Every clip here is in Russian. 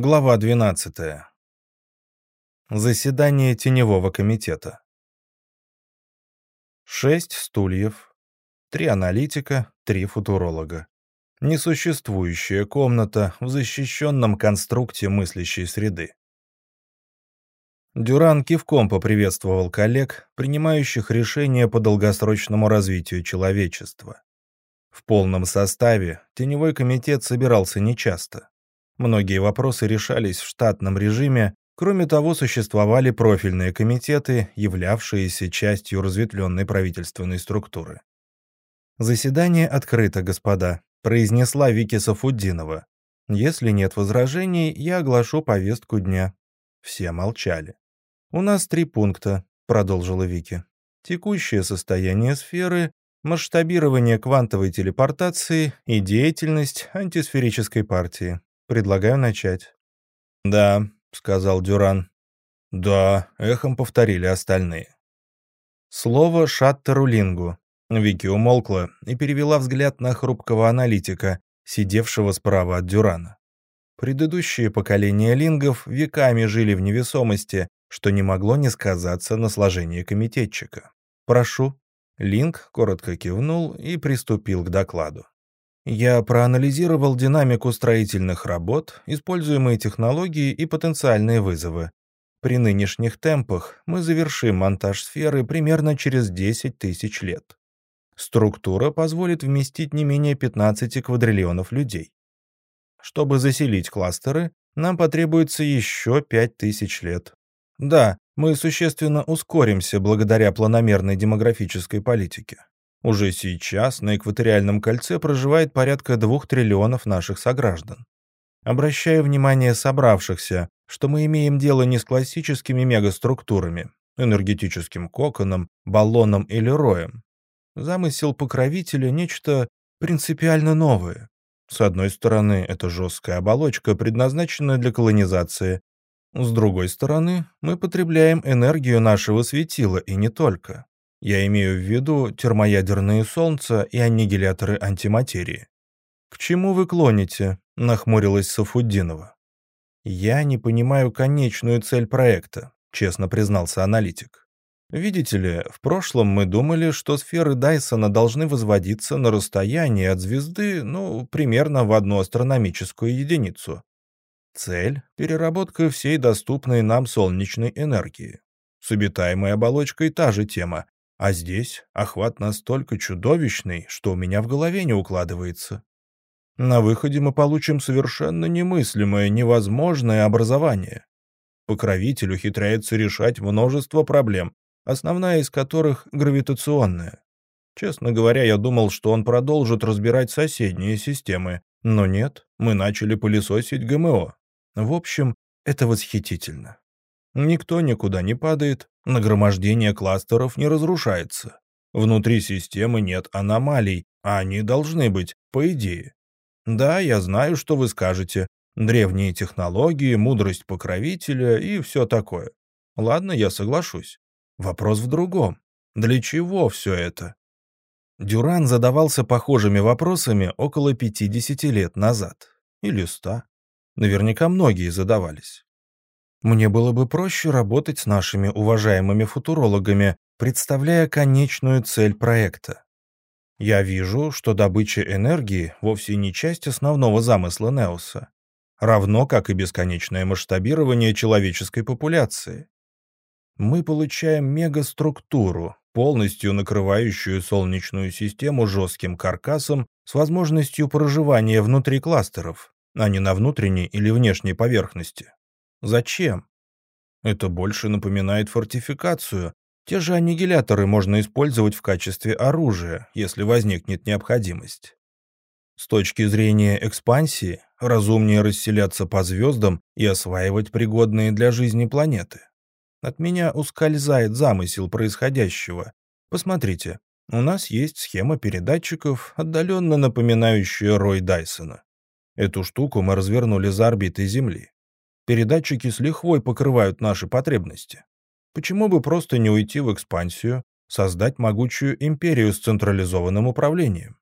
Глава 12. Заседание Теневого комитета. Шесть стульев, три аналитика, три футуролога. Несуществующая комната в защищенном конструкте мыслящей среды. Дюран кивком поприветствовал коллег, принимающих решения по долгосрочному развитию человечества. В полном составе Теневой комитет собирался нечасто. Многие вопросы решались в штатном режиме, кроме того, существовали профильные комитеты, являвшиеся частью разветвленной правительственной структуры. «Заседание открыто, господа», — произнесла Вики Сафуддинова. «Если нет возражений, я оглашу повестку дня». Все молчали. «У нас три пункта», — продолжила Вики. «Текущее состояние сферы, масштабирование квантовой телепортации и деятельность антисферической партии. Предлагаю начать». «Да», — сказал Дюран. «Да», — эхом повторили остальные. Слово шаттеру Лингу. Вики умолкла и перевела взгляд на хрупкого аналитика, сидевшего справа от Дюрана. Предыдущие поколения лингов веками жили в невесомости, что не могло не сказаться на сложении комитетчика. «Прошу». Линг коротко кивнул и приступил к докладу. Я проанализировал динамику строительных работ, используемые технологии и потенциальные вызовы. При нынешних темпах мы завершим монтаж сферы примерно через 10 тысяч лет. Структура позволит вместить не менее 15 квадриллионов людей. Чтобы заселить кластеры, нам потребуется еще 5000 лет. Да, мы существенно ускоримся благодаря планомерной демографической политике. Уже сейчас на экваториальном кольце проживает порядка двух триллионов наших сограждан. Обращаю внимание собравшихся, что мы имеем дело не с классическими мегаструктурами, энергетическим коконом, баллоном или роем. Замысел покровителя — нечто принципиально новое. С одной стороны, это жесткая оболочка, предназначенная для колонизации. С другой стороны, мы потребляем энергию нашего светила и не только. Я имею в виду термоядерные солнца и аннигиляторы антиматерии. «К чему вы клоните?» — нахмурилась Сафуддинова. «Я не понимаю конечную цель проекта», — честно признался аналитик. «Видите ли, в прошлом мы думали, что сферы Дайсона должны возводиться на расстоянии от звезды, ну, примерно в одну астрономическую единицу. Цель — переработка всей доступной нам солнечной энергии. С обитаемой оболочкой та же тема, а здесь охват настолько чудовищный, что у меня в голове не укладывается. На выходе мы получим совершенно немыслимое, невозможное образование. Покровитель ухитряется решать множество проблем, основная из которых гравитационная. Честно говоря, я думал, что он продолжит разбирать соседние системы, но нет, мы начали пылесосить ГМО. В общем, это восхитительно. Никто никуда не падает, нагромождение кластеров не разрушается. Внутри системы нет аномалий, а они должны быть, по идее. Да, я знаю, что вы скажете. Древние технологии, мудрость покровителя и все такое. Ладно, я соглашусь. Вопрос в другом. Для чего все это? Дюран задавался похожими вопросами около 50 лет назад. Или 100. Наверняка многие задавались. Мне было бы проще работать с нашими уважаемыми футурологами, представляя конечную цель проекта. Я вижу, что добыча энергии вовсе не часть основного замысла Неоса, равно как и бесконечное масштабирование человеческой популяции. Мы получаем мегаструктуру, полностью накрывающую Солнечную систему жестким каркасом с возможностью проживания внутри кластеров, а не на внутренней или внешней поверхности. Зачем? Это больше напоминает фортификацию. Те же аннигиляторы можно использовать в качестве оружия, если возникнет необходимость. С точки зрения экспансии, разумнее расселяться по звездам и осваивать пригодные для жизни планеты. От меня ускользает замысел происходящего. Посмотрите, у нас есть схема передатчиков, отдаленно напоминающая Рой Дайсона. Эту штуку мы развернули за орбитой Земли. Передатчики с лихвой покрывают наши потребности. Почему бы просто не уйти в экспансию, создать могучую империю с централизованным управлением?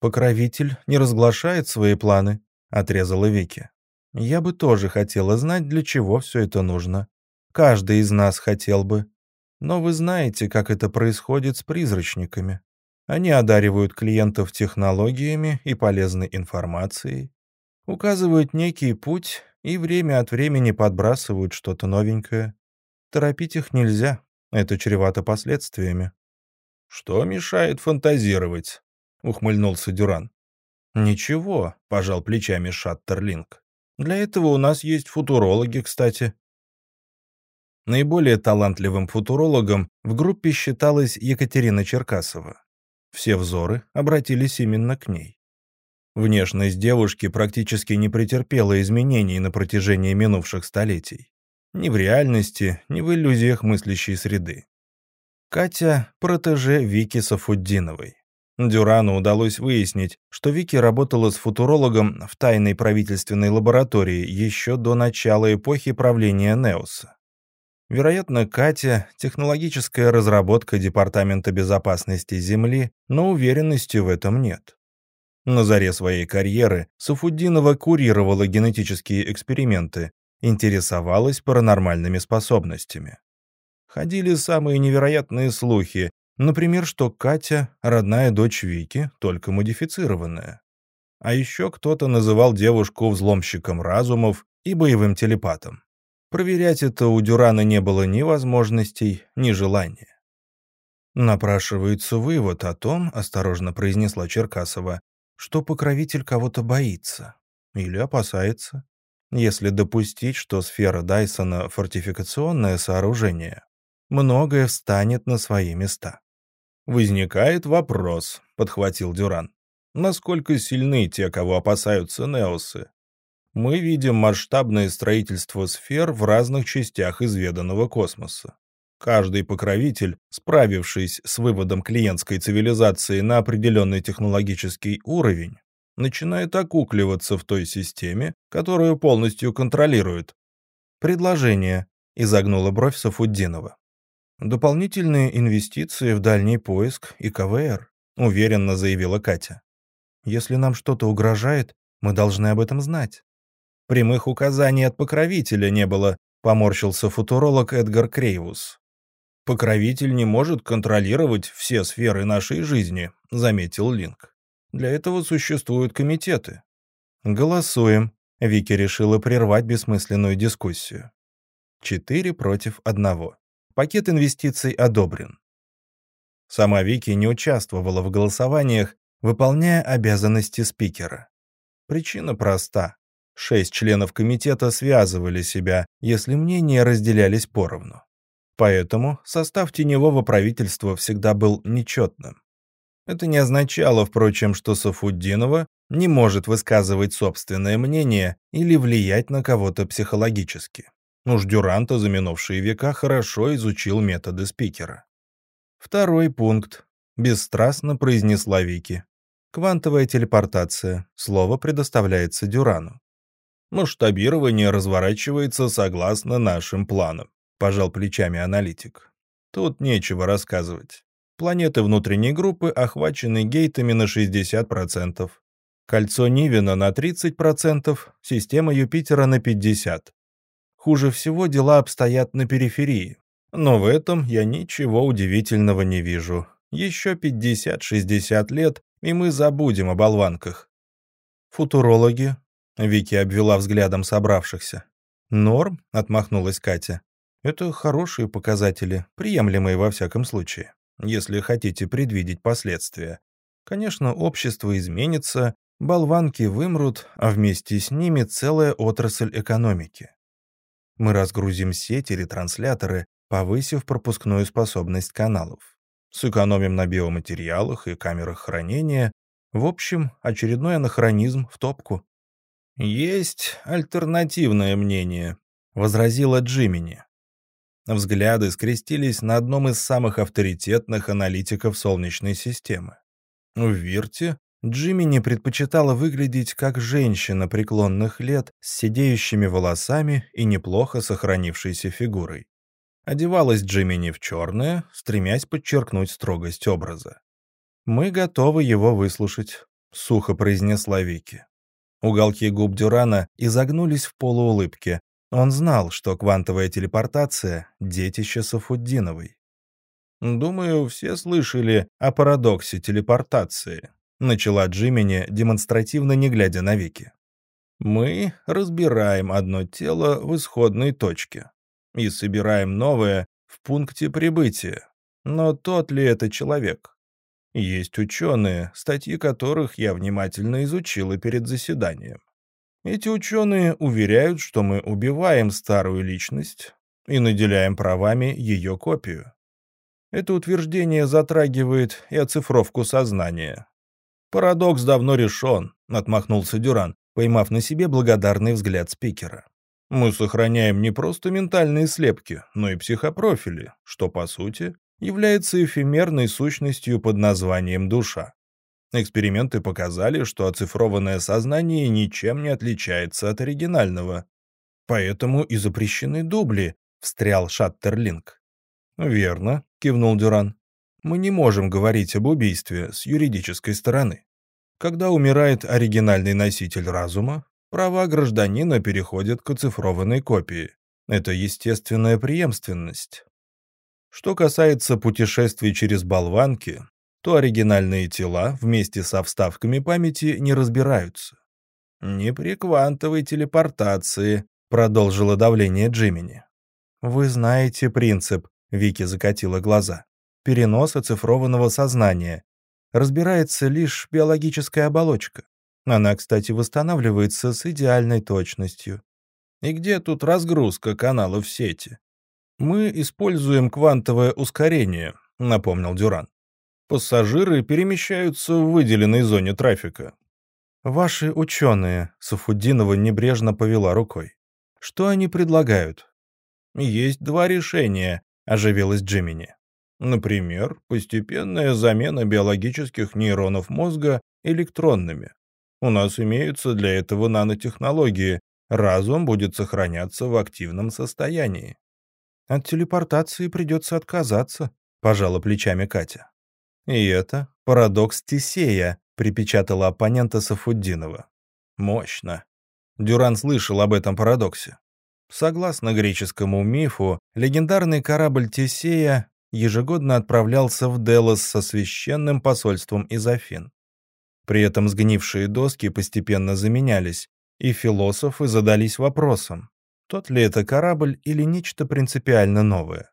Покровитель не разглашает свои планы, отрезала Вики. Я бы тоже хотела знать, для чего все это нужно. Каждый из нас хотел бы. Но вы знаете, как это происходит с призрачниками. Они одаривают клиентов технологиями и полезной информацией, указывают некий путь и время от времени подбрасывают что-то новенькое. Торопить их нельзя, это чревато последствиями. «Что мешает фантазировать?» — ухмыльнулся Дюран. «Ничего», — пожал плечами Шаттерлинг. «Для этого у нас есть футурологи, кстати». Наиболее талантливым футурологом в группе считалась Екатерина Черкасова. Все взоры обратились именно к ней. Внешность девушки практически не претерпела изменений на протяжении минувших столетий. Ни в реальности, ни в иллюзиях мыслящей среды. Катя – протеже Вики Сафуддиновой. Дюрану удалось выяснить, что Вики работала с футурологом в тайной правительственной лаборатории еще до начала эпохи правления Неоса. Вероятно, Катя – технологическая разработка Департамента безопасности Земли, но уверенности в этом нет. На заре своей карьеры Сафуддинова курировала генетические эксперименты, интересовалась паранормальными способностями. Ходили самые невероятные слухи, например, что Катя — родная дочь Вики, только модифицированная. А еще кто-то называл девушку взломщиком разумов и боевым телепатом. Проверять это у Дюрана не было ни возможностей, ни желания. «Напрашивается вывод о том, — осторожно произнесла Черкасова, — что покровитель кого-то боится или опасается. Если допустить, что сфера Дайсона — фортификационное сооружение, многое встанет на свои места. «Возникает вопрос», — подхватил Дюран. «Насколько сильны те, кого опасаются неосы? Мы видим масштабное строительство сфер в разных частях изведанного космоса. Каждый покровитель, справившись с выводом клиентской цивилизации на определенный технологический уровень, начинает окукливаться в той системе, которую полностью контролирует. «Предложение», — изогнула бровь Сафуддинова. «Дополнительные инвестиции в дальний поиск и КВР», — уверенно заявила Катя. «Если нам что-то угрожает, мы должны об этом знать». «Прямых указаний от покровителя не было», — поморщился футуролог Эдгар Крейвус. «Покровитель не может контролировать все сферы нашей жизни», — заметил Линк. Для этого существуют комитеты. Голосуем. Вики решила прервать бессмысленную дискуссию. Четыре против одного. Пакет инвестиций одобрен. Сама Вики не участвовала в голосованиях, выполняя обязанности спикера. Причина проста. Шесть членов комитета связывали себя, если мнения разделялись поровну. Поэтому состав теневого правительства всегда был нечетным. Это не означало, впрочем, что Сафуддинова не может высказывать собственное мнение или влиять на кого-то психологически. Уж Дюранта за минувшие века хорошо изучил методы спикера. Второй пункт. Бесстрастно произнесла Вики. Квантовая телепортация. Слово предоставляется Дюрану. Масштабирование разворачивается согласно нашим планам, пожал плечами аналитик. Тут нечего рассказывать. Планеты внутренней группы охвачены гейтами на 60%. Кольцо Нивина на 30%, система Юпитера на 50%. Хуже всего дела обстоят на периферии. Но в этом я ничего удивительного не вижу. Еще 50-60 лет, и мы забудем о болванках. Футурологи. Вики обвела взглядом собравшихся. Норм, отмахнулась Катя. Это хорошие показатели, приемлемые во всяком случае если хотите предвидеть последствия. Конечно, общество изменится, болванки вымрут, а вместе с ними целая отрасль экономики. Мы разгрузим сети ретрансляторы, повысив пропускную способность каналов. Сэкономим на биоматериалах и камерах хранения. В общем, очередной анахронизм в топку. «Есть альтернативное мнение», — возразила Джимини. Взгляды скрестились на одном из самых авторитетных аналитиков Солнечной системы. В Вирте Джимми не предпочитала выглядеть как женщина преклонных лет с сидеющими волосами и неплохо сохранившейся фигурой. Одевалась Джимми в черное, стремясь подчеркнуть строгость образа. «Мы готовы его выслушать», — сухо произнесла Вики. Уголки губ Дюрана изогнулись в полуулыбке. Он знал, что квантовая телепортация — детище Сафуддиновой. «Думаю, все слышали о парадоксе телепортации», — начала Джимини, демонстративно не глядя на Вики. «Мы разбираем одно тело в исходной точке и собираем новое в пункте прибытия. Но тот ли это человек? Есть ученые, статьи которых я внимательно изучила перед заседанием. Эти ученые уверяют, что мы убиваем старую личность и наделяем правами ее копию. Это утверждение затрагивает и оцифровку сознания. «Парадокс давно решен», — отмахнулся Дюран, поймав на себе благодарный взгляд спикера. «Мы сохраняем не просто ментальные слепки, но и психопрофили, что, по сути, является эфемерной сущностью под названием душа. Эксперименты показали, что оцифрованное сознание ничем не отличается от оригинального. Поэтому и запрещены дубли, встрял Шаттерлинг. Верно, кивнул Дюран. Мы не можем говорить об убийстве с юридической стороны. Когда умирает оригинальный носитель разума, права гражданина переходят к оцифрованной копии. Это естественная преемственность. Что касается путешествий через болванки, то оригинальные тела вместе со вставками памяти не разбираются. «Не при квантовой телепортации», — продолжило давление Джимини. «Вы знаете принцип», — Вики закатила глаза. «Перенос оцифрованного сознания. Разбирается лишь биологическая оболочка. Она, кстати, восстанавливается с идеальной точностью. И где тут разгрузка каналов сети? Мы используем квантовое ускорение, напомнил Дюран. Пассажиры перемещаются в выделенной зоне трафика. Ваши ученые, Сафуддинова небрежно повела рукой. Что они предлагают? Есть два решения, оживилась Джимини. Например, постепенная замена биологических нейронов мозга электронными. У нас имеются для этого нанотехнологии. Разум будет сохраняться в активном состоянии. От телепортации придется отказаться, пожала плечами Катя. И это парадокс Тесея, припечатала оппонента Сафуддинова. Мощно. Дюран слышал об этом парадоксе. Согласно греческому мифу, легендарный корабль Тесея ежегодно отправлялся в Делос со священным посольством из Афин. При этом сгнившие доски постепенно заменялись, и философы задались вопросом, тот ли это корабль или нечто принципиально новое.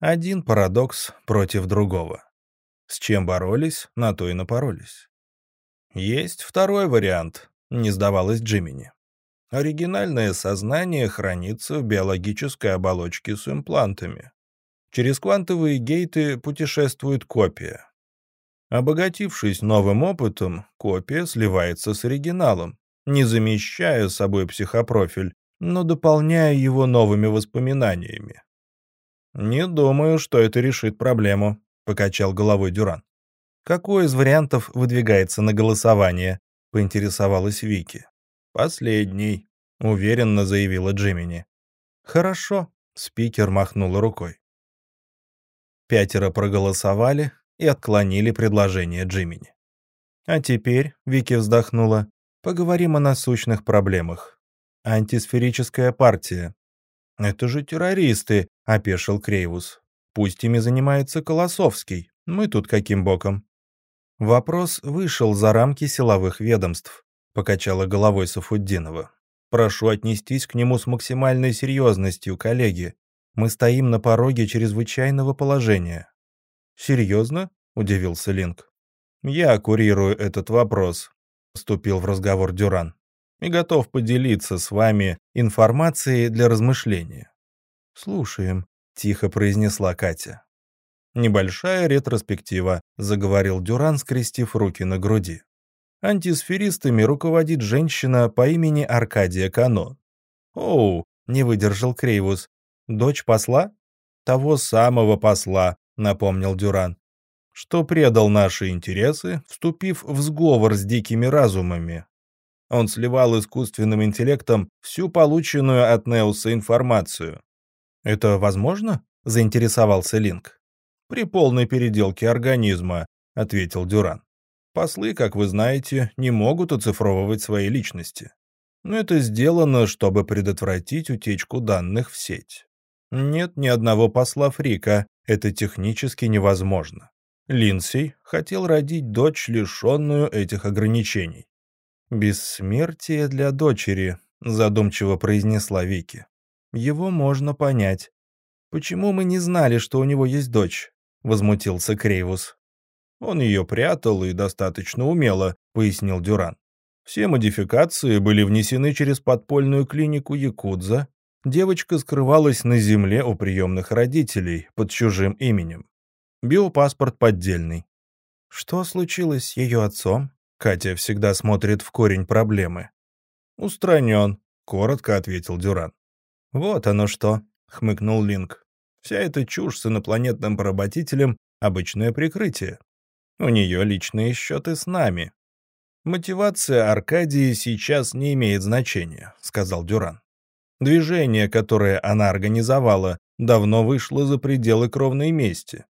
Один парадокс против другого. С чем боролись, на то и напоролись. Есть второй вариант, не сдавалась Джимини. Оригинальное сознание хранится в биологической оболочке с имплантами. Через квантовые гейты путешествует копия. Обогатившись новым опытом, копия сливается с оригиналом, не замещая собой психопрофиль, но дополняя его новыми воспоминаниями. «Не думаю, что это решит проблему», — покачал головой Дюран. «Какой из вариантов выдвигается на голосование?» — поинтересовалась Вики. «Последний», — уверенно заявила Джимини. «Хорошо», — спикер махнул рукой. Пятеро проголосовали и отклонили предложение Джимини. «А теперь», — Вики вздохнула, — «поговорим о насущных проблемах. Антисферическая партия. Это же террористы, опешил Крейвус. Пусть ими занимается Колосовский. Мы тут каким боком? Вопрос вышел за рамки силовых ведомств, покачала головой Сафуддинова. Прошу отнестись к нему с максимальной серьезностью, коллеги. Мы стоим на пороге чрезвычайного положения. Серьезно? удивился Линк. Я курирую этот вопрос, вступил в разговор Дюран и готов поделиться с вами информацией для размышления». «Слушаем», — тихо произнесла Катя. «Небольшая ретроспектива», — заговорил Дюран, скрестив руки на груди. Антисферистами руководит женщина по имени Аркадия Кано. «Оу», — не выдержал Крейвус, — «дочь посла?» «Того самого посла», — напомнил Дюран, «что предал наши интересы, вступив в сговор с дикими разумами, он сливал искусственным интеллектом всю полученную от Неуса информацию. «Это возможно?» — заинтересовался Линк. «При полной переделке организма», — ответил Дюран. Послы, как вы знаете, не могут оцифровывать свои личности. Но это сделано, чтобы предотвратить утечку данных в сеть. Нет ни одного посла Фрика, это технически невозможно. Линдсей хотел родить дочь, лишенную этих ограничений. «Бессмертие для дочери», — задумчиво произнесла Вики. «Его можно понять. Почему мы не знали, что у него есть дочь?» — возмутился Крейвус. «Он ее прятал и достаточно умело», — пояснил Дюран. «Все модификации были внесены через подпольную клинику Якудза. Девочка скрывалась на земле у приемных родителей под чужим именем. Биопаспорт поддельный. Что случилось с ее отцом? Катя всегда смотрит в корень проблемы. «Устранен», — коротко ответил Дюран. «Вот оно что», — хмыкнул Линк. «Вся эта чушь с инопланетным поработителем — обычное прикрытие. У нее личные счеты с нами». «Мотивация Аркадии сейчас не имеет значения», — сказал Дюран. «Движение, которое она организовала, давно вышло за пределы кровной мести.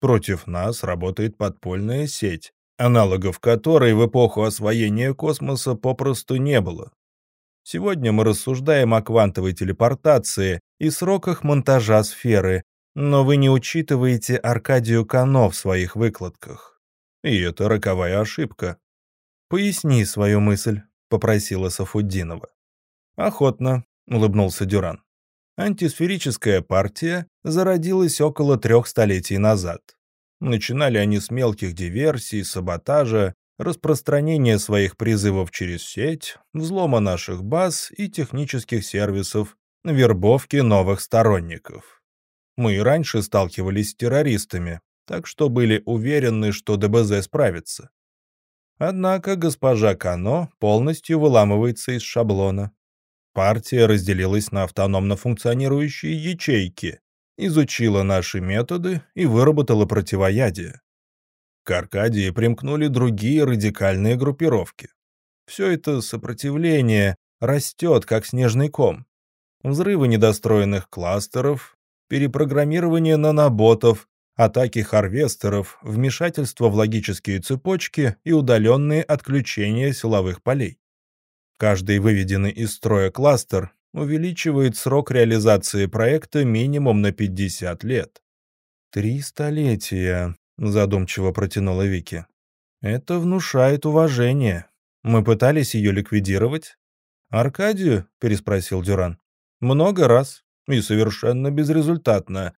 Против нас работает подпольная сеть, аналогов которой в эпоху освоения космоса попросту не было. Сегодня мы рассуждаем о квантовой телепортации и сроках монтажа сферы, но вы не учитываете Аркадию Кано в своих выкладках. И это роковая ошибка. «Поясни свою мысль», — попросила Сафуддинова. «Охотно», — улыбнулся Дюран. Антисферическая партия зародилась около трех столетий назад. Начинали они с мелких диверсий, саботажа, распространения своих призывов через сеть, взлома наших баз и технических сервисов, вербовки новых сторонников. Мы и раньше сталкивались с террористами, так что были уверены, что ДБЗ справится. Однако госпожа Кано полностью выламывается из шаблона. Партия разделилась на автономно функционирующие ячейки, изучила наши методы и выработала противоядие. К Аркадии примкнули другие радикальные группировки. Все это сопротивление растет, как снежный ком. Взрывы недостроенных кластеров, перепрограммирование наноботов, атаки харвестеров, вмешательство в логические цепочки и удаленные отключения силовых полей. Каждый выведенный из строя кластер увеличивает срок реализации проекта минимум на 50 лет. «Три столетия», — задумчиво протянула Вики. «Это внушает уважение. Мы пытались ее ликвидировать?» «Аркадию?» — переспросил Дюран. «Много раз. И совершенно безрезультатно.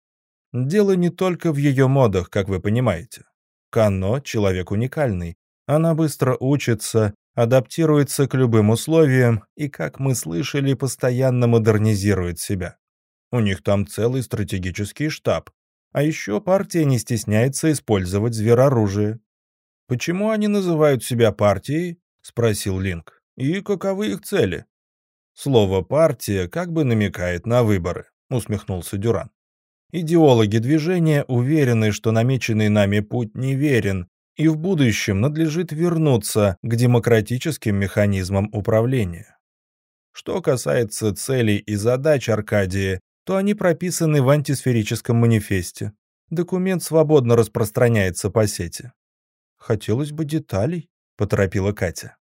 Дело не только в ее модах, как вы понимаете. Кано — человек уникальный. Она быстро учится, адаптируется к любым условиям и, как мы слышали, постоянно модернизирует себя. У них там целый стратегический штаб. А еще партия не стесняется использовать звероружие. «Почему они называют себя партией?» — спросил Линк. «И каковы их цели?» «Слово «партия» как бы намекает на выборы», — усмехнулся Дюран. «Идеологи движения уверены, что намеченный нами путь неверен, и в будущем надлежит вернуться к демократическим механизмам управления. Что касается целей и задач Аркадии, то они прописаны в антисферическом манифесте. Документ свободно распространяется по сети. «Хотелось бы деталей», — поторопила Катя.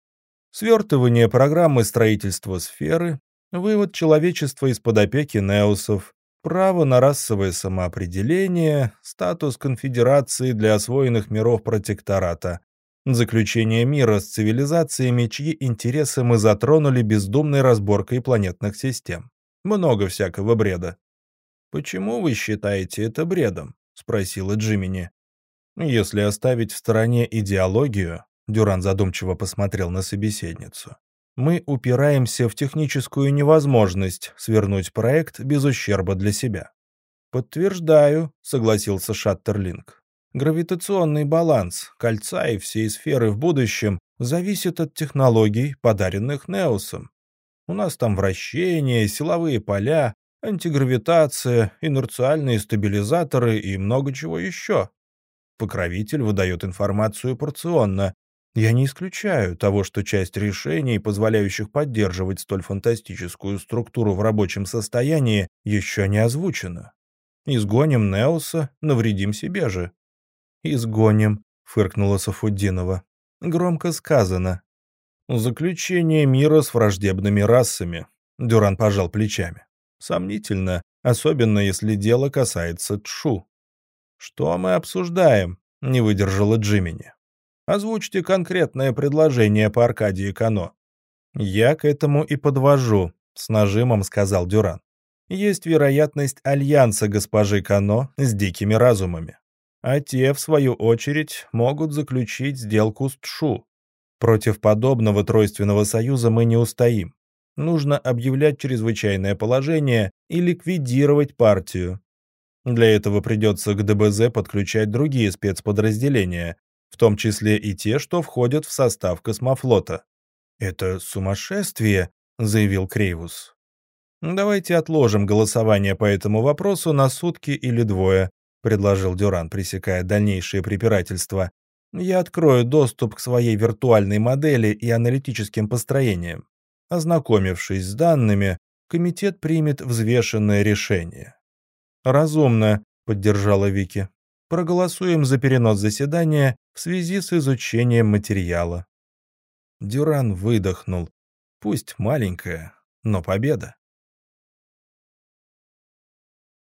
Свертывание программы строительства сферы, вывод человечества из-под опеки неосов, право на расовое самоопределение, статус конфедерации для освоенных миров протектората, заключение мира с цивилизациями, чьи интересы мы затронули бездумной разборкой планетных систем. Много всякого бреда. «Почему вы считаете это бредом?» — спросила Джимини. «Если оставить в стороне идеологию», — Дюран задумчиво посмотрел на собеседницу, мы упираемся в техническую невозможность свернуть проект без ущерба для себя. «Подтверждаю», — согласился Шаттерлинг. «Гравитационный баланс кольца и всей сферы в будущем зависит от технологий, подаренных Неосом. У нас там вращение, силовые поля, антигравитация, инерциальные стабилизаторы и много чего еще. Покровитель выдает информацию порционно, я не исключаю того, что часть решений, позволяющих поддерживать столь фантастическую структуру в рабочем состоянии, еще не озвучена. Изгоним Неоса, навредим себе же. «Изгоним», — фыркнула Сафуддинова. Громко сказано. Заключение мира с враждебными расами. Дюран пожал плечами. Сомнительно, особенно если дело касается Тшу. Что мы обсуждаем? Не выдержала Джимини. Озвучьте конкретное предложение по Аркадии Кано. Я к этому и подвожу, с нажимом сказал Дюран. Есть вероятность альянса госпожи Кано с дикими разумами а те, в свою очередь, могут заключить сделку с Тшу. Против подобного тройственного союза мы не устоим. Нужно объявлять чрезвычайное положение и ликвидировать партию. Для этого придется к ДБЗ подключать другие спецподразделения, в том числе и те, что входят в состав космофлота. «Это сумасшествие», — заявил Крейвус. «Давайте отложим голосование по этому вопросу на сутки или двое», предложил Дюран, пресекая дальнейшие препирательства. «Я открою доступ к своей виртуальной модели и аналитическим построениям. Ознакомившись с данными, комитет примет взвешенное решение». «Разумно», — поддержала Вики. «Проголосуем за перенос заседания в связи с изучением материала». Дюран выдохнул. Пусть маленькая, но победа.